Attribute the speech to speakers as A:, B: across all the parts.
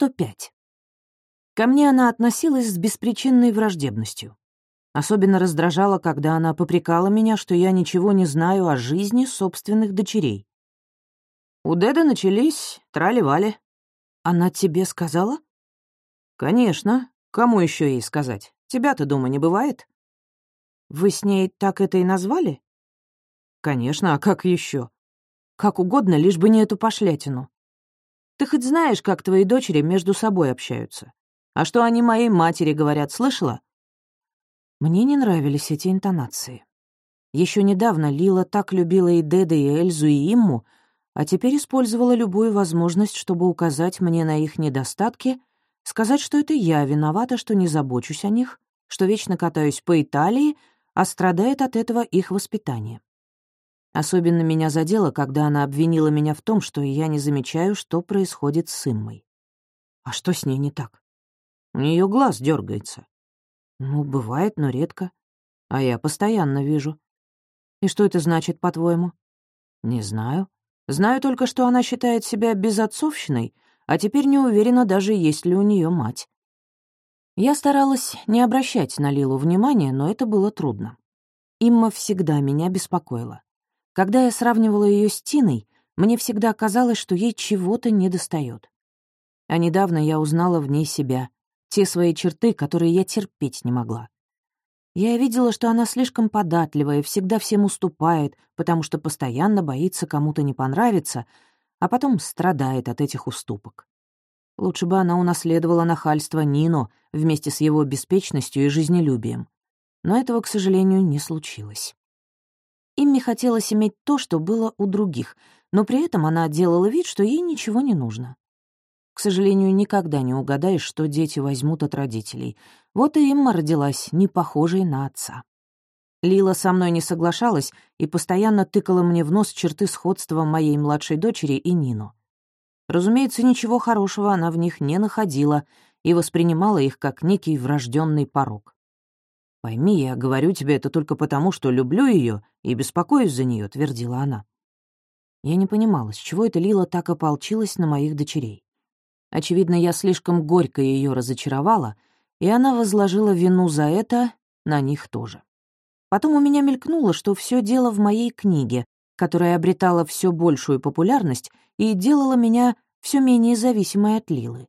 A: 105. Ко мне она относилась с беспричинной враждебностью. Особенно раздражала, когда она попрекала меня, что я ничего не знаю о жизни собственных дочерей. У Деда начались трали-вали. Она тебе сказала? Конечно. Кому еще ей сказать? Тебя-то дома не бывает? Вы с ней так это и назвали? Конечно, а как еще? Как угодно, лишь бы не эту пошлятину. Ты хоть знаешь, как твои дочери между собой общаются? А что они моей матери говорят, слышала?» Мне не нравились эти интонации. Еще недавно Лила так любила и Деда, и Эльзу, и Имму, а теперь использовала любую возможность, чтобы указать мне на их недостатки, сказать, что это я виновата, что не забочусь о них, что вечно катаюсь по Италии, а страдает от этого их воспитание. Особенно меня задело, когда она обвинила меня в том, что я не замечаю, что происходит с Иммой. А что с ней не так? У нее глаз дергается. Ну, бывает, но редко. А я постоянно вижу. И что это значит, по-твоему? Не знаю. Знаю только, что она считает себя безотцовщиной, а теперь не уверена даже, есть ли у нее мать. Я старалась не обращать на Лилу внимания, но это было трудно. Имма всегда меня беспокоила. Когда я сравнивала ее с Тиной, мне всегда казалось, что ей чего-то недостает. А недавно я узнала в ней себя, те свои черты, которые я терпеть не могла. Я видела, что она слишком податливая, всегда всем уступает, потому что постоянно боится кому-то не понравиться, а потом страдает от этих уступок. Лучше бы она унаследовала нахальство Нино вместе с его беспечностью и жизнелюбием. Но этого, к сожалению, не случилось. Имме хотелось иметь то, что было у других, но при этом она делала вид, что ей ничего не нужно. К сожалению, никогда не угадаешь, что дети возьмут от родителей. Вот и Имма родилась, не похожей на отца. Лила со мной не соглашалась и постоянно тыкала мне в нос черты сходства моей младшей дочери и Нину. Разумеется, ничего хорошего она в них не находила и воспринимала их как некий врожденный порог. «Пойми, я говорю тебе это только потому, что люблю ее и беспокоюсь за нее, твердила она. Я не понимала, с чего эта Лила так ополчилась на моих дочерей. Очевидно, я слишком горько ее разочаровала, и она возложила вину за это на них тоже. Потом у меня мелькнуло, что все дело в моей книге, которая обретала все большую популярность и делала меня все менее зависимой от Лилы.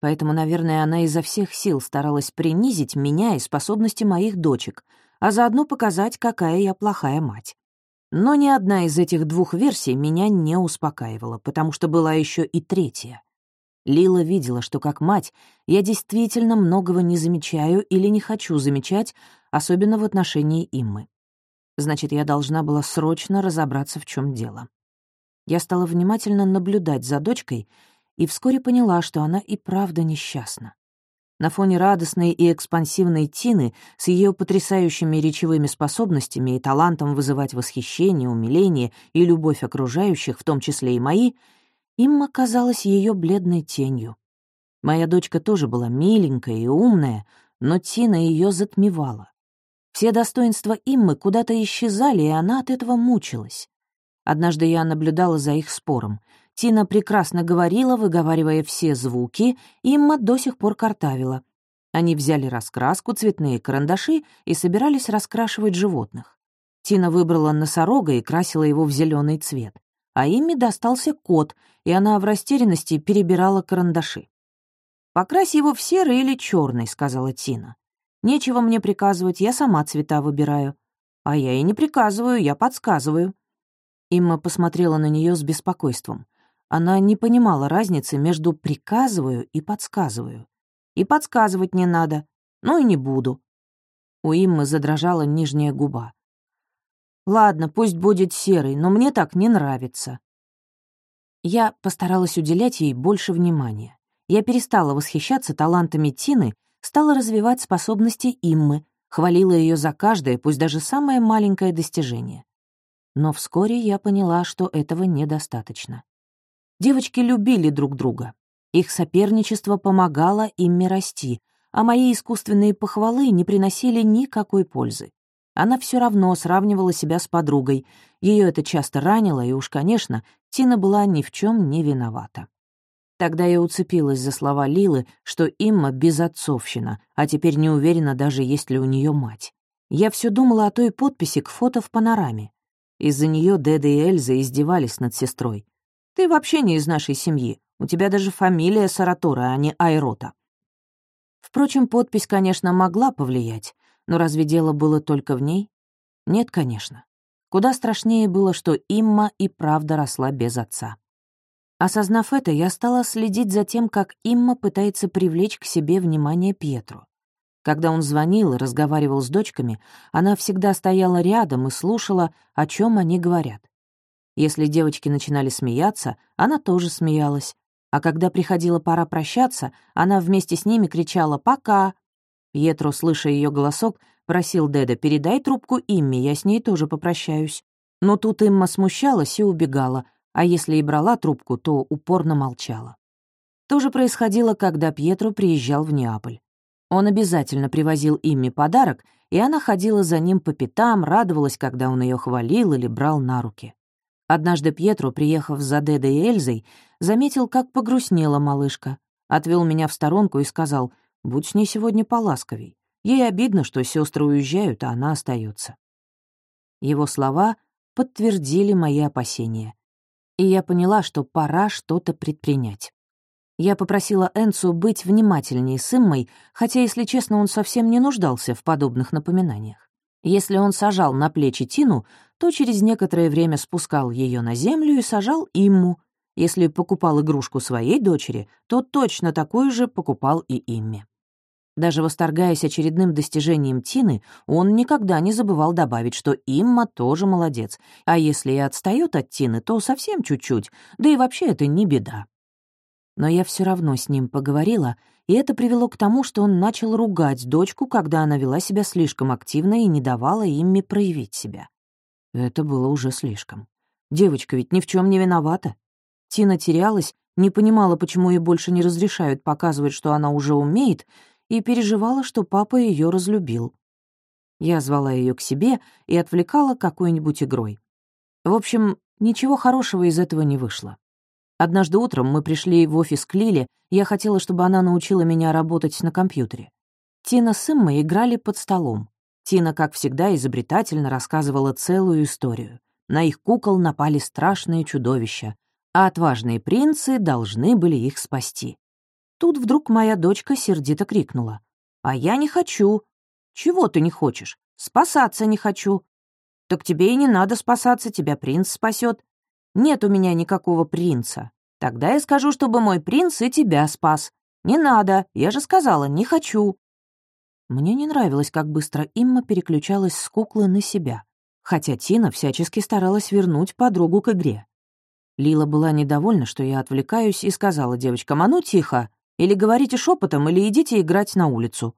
A: Поэтому, наверное, она изо всех сил старалась принизить меня и способности моих дочек, а заодно показать, какая я плохая мать. Но ни одна из этих двух версий меня не успокаивала, потому что была еще и третья. Лила видела, что как мать я действительно многого не замечаю или не хочу замечать, особенно в отношении Иммы. Значит, я должна была срочно разобраться, в чем дело. Я стала внимательно наблюдать за дочкой и вскоре поняла, что она и правда несчастна. На фоне радостной и экспансивной Тины с ее потрясающими речевыми способностями и талантом вызывать восхищение, умиление и любовь окружающих, в том числе и мои — Имма казалась ее бледной тенью. Моя дочка тоже была миленькая и умная, но Тина ее затмевала. Все достоинства Иммы куда-то исчезали, и она от этого мучилась. Однажды я наблюдала за их спором. Тина прекрасно говорила, выговаривая все звуки, Имма до сих пор картавила. Они взяли раскраску, цветные карандаши и собирались раскрашивать животных. Тина выбрала носорога и красила его в зеленый цвет а Имме достался кот, и она в растерянности перебирала карандаши. «Покрась его в серый или черный», — сказала Тина. «Нечего мне приказывать, я сама цвета выбираю». «А я и не приказываю, я подсказываю». Имма посмотрела на нее с беспокойством. Она не понимала разницы между «приказываю» и «подсказываю». «И подсказывать не надо. Ну и не буду». У Иммы задрожала нижняя губа. Ладно, пусть будет серый, но мне так не нравится. Я постаралась уделять ей больше внимания. Я перестала восхищаться талантами Тины, стала развивать способности Иммы, хвалила ее за каждое, пусть даже самое маленькое достижение. Но вскоре я поняла, что этого недостаточно. Девочки любили друг друга. Их соперничество помогало им расти, а мои искусственные похвалы не приносили никакой пользы. Она все равно сравнивала себя с подругой. Ее это часто ранило, и уж, конечно, Тина была ни в чем не виновата. Тогда я уцепилась за слова Лилы, что Имма безотцовщина, а теперь не уверена даже, есть ли у нее мать. Я все думала о той подписи к фото в панораме. Из-за нее Деда и Эльза издевались над сестрой. «Ты вообще не из нашей семьи. У тебя даже фамилия Саратора, а не Айрота». Впрочем, подпись, конечно, могла повлиять, но разве дело было только в ней? Нет, конечно. Куда страшнее было, что Имма и правда росла без отца. Осознав это, я стала следить за тем, как Имма пытается привлечь к себе внимание Пьетру. Когда он звонил и разговаривал с дочками, она всегда стояла рядом и слушала, о чем они говорят. Если девочки начинали смеяться, она тоже смеялась. А когда приходила пора прощаться, она вместе с ними кричала «Пока!». Пьетро, слыша ее голосок, просил Деда «Передай трубку Имме, я с ней тоже попрощаюсь». Но тут Имма смущалась и убегала, а если и брала трубку, то упорно молчала. То же происходило, когда Пьетро приезжал в Неаполь. Он обязательно привозил Имме подарок, и она ходила за ним по пятам, радовалась, когда он ее хвалил или брал на руки. Однажды Пьетро, приехав за Дедой и Эльзой, заметил, как погрустнела малышка, отвел меня в сторонку и сказал, «Будь с ней сегодня поласковей. Ей обидно, что сестры уезжают, а она остается. Его слова подтвердили мои опасения и я поняла, что пора что-то предпринять. Я попросила Энцу быть внимательнее с Иммой, хотя, если честно, он совсем не нуждался в подобных напоминаниях. Если он сажал на плечи Тину, то через некоторое время спускал ее на землю и сажал Имму. Если покупал игрушку своей дочери, то точно такую же покупал и Имме. Даже восторгаясь очередным достижением Тины, он никогда не забывал добавить, что Имма тоже молодец, а если и отстает от Тины, то совсем чуть-чуть, да и вообще это не беда. Но я все равно с ним поговорила, и это привело к тому, что он начал ругать дочку, когда она вела себя слишком активно и не давала Имме проявить себя. Это было уже слишком. Девочка ведь ни в чем не виновата. Тина терялась, не понимала, почему ей больше не разрешают показывать, что она уже умеет, и переживала, что папа ее разлюбил. Я звала ее к себе и отвлекала какой-нибудь игрой. В общем, ничего хорошего из этого не вышло. Однажды утром мы пришли в офис к Лиле, я хотела, чтобы она научила меня работать на компьютере. Тина с Иммой играли под столом. Тина, как всегда, изобретательно рассказывала целую историю. На их кукол напали страшные чудовища, а отважные принцы должны были их спасти. Тут вдруг моя дочка сердито крикнула. «А я не хочу». «Чего ты не хочешь?» «Спасаться не хочу». «Так тебе и не надо спасаться, тебя принц спасет». «Нет у меня никакого принца». «Тогда я скажу, чтобы мой принц и тебя спас». «Не надо, я же сказала, не хочу». Мне не нравилось, как быстро Имма переключалась с куклы на себя, хотя Тина всячески старалась вернуть подругу к игре. Лила была недовольна, что я отвлекаюсь, и сказала девочкам, «А ну тихо, или говорите шепотом, или идите играть на улицу».